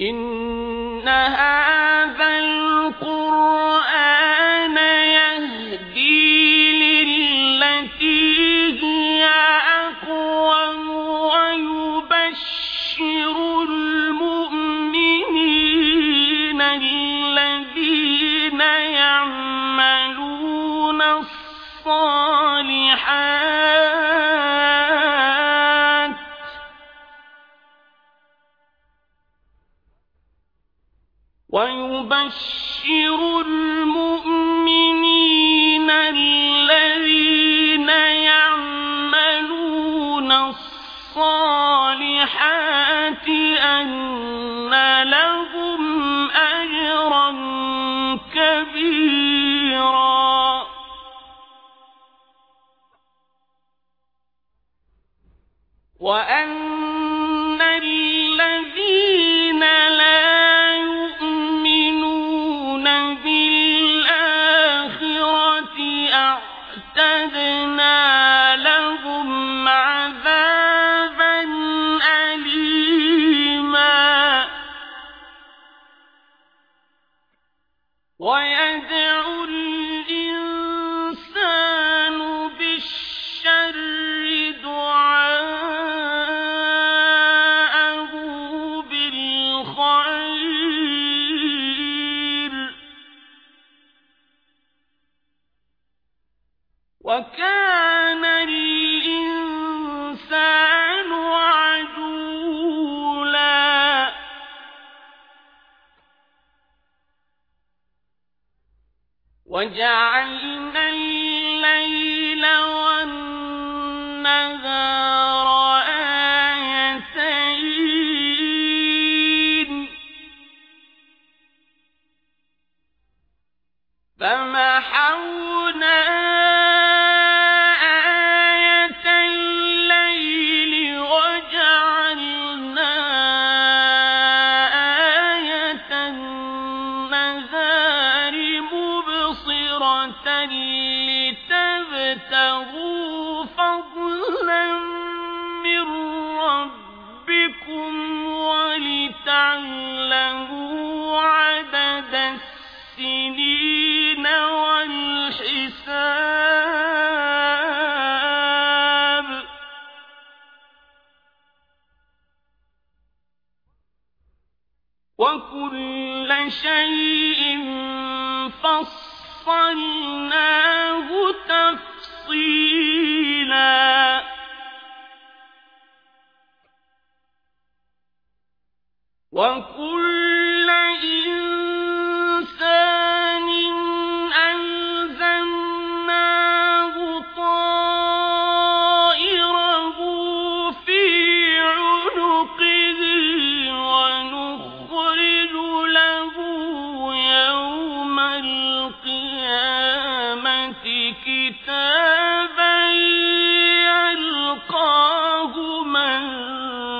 إن هذا ويبشر المؤمنين الذين يعملون الصالحات أن ويدعو وجعلنا الليل والنهار آيتين. فمحونا وكل شيء فصلناه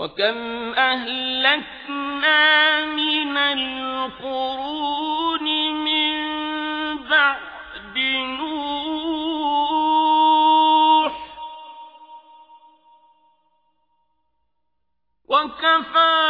وكم أهلكنا من القرون من بعد وكفى بربك بي